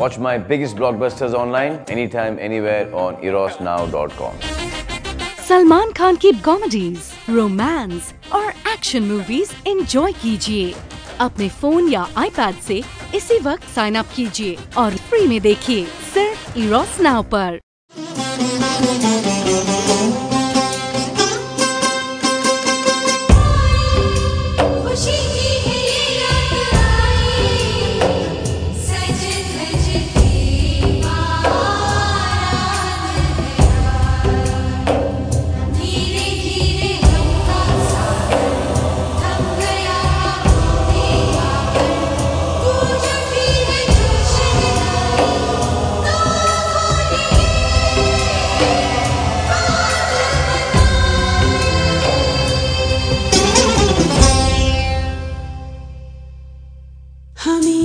Watch my biggest blockbusters online anytime, anywhere on erosnow.com. Salman Khan की comedies romance और action movies enjoy कीजिए अपने phone या iPad से इसी वक्त साइन अप कीजिए और फ्री में देखिए सिर्फ़ इरोस नाउ पर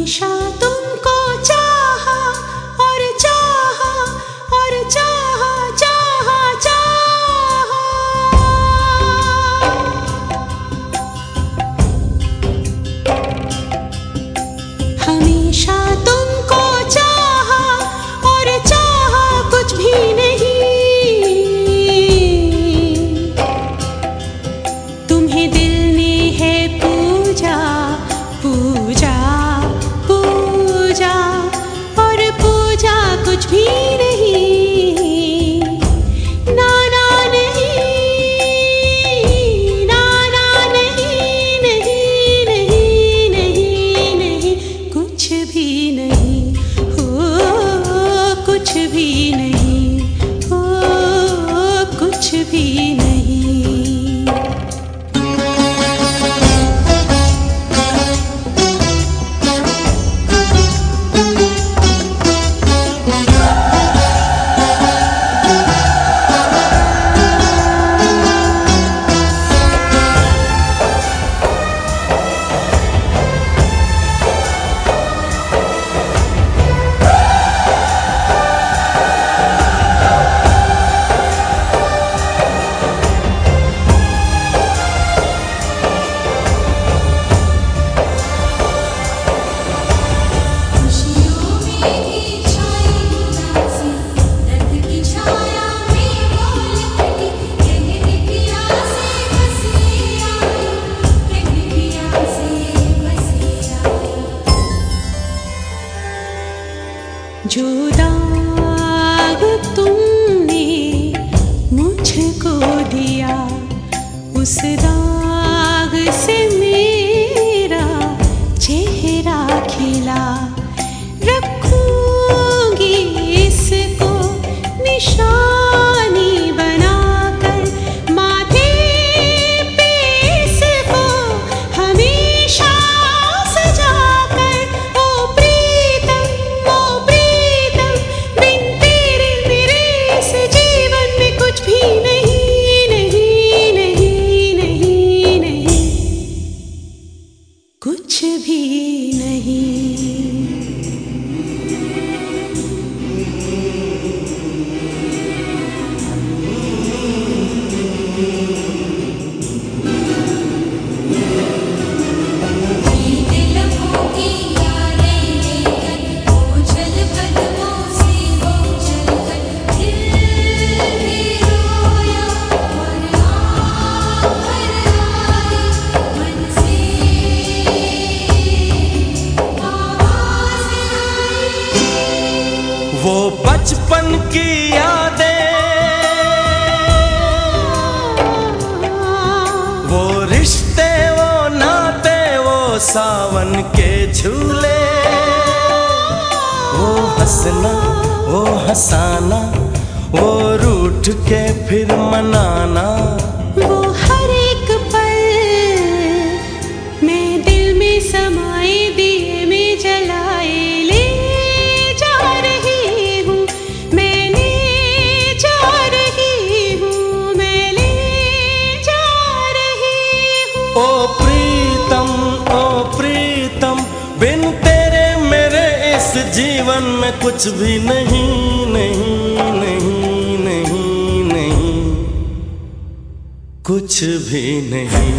沙 बचपन की यादें। वो रिश्ते, वो नाते, वो सावन के झूले। वो हंसना, वो हंसाना, वो रूठ के फिर मनाना। जीवन में कुछ भी नहीं नहीं नहीं नहीं नहीं। कुछ भी नहीं।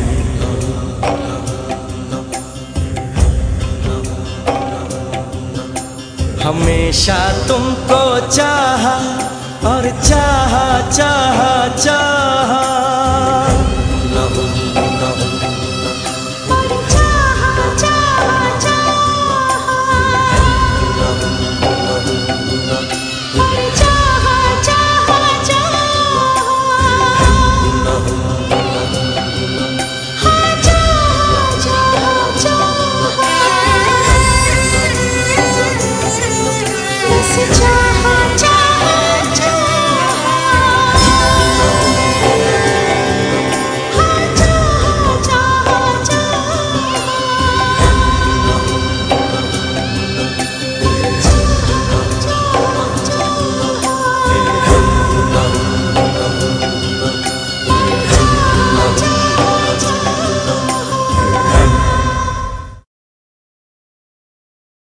हमेशा तुमको चाहा और चाहा चाहा चाहा।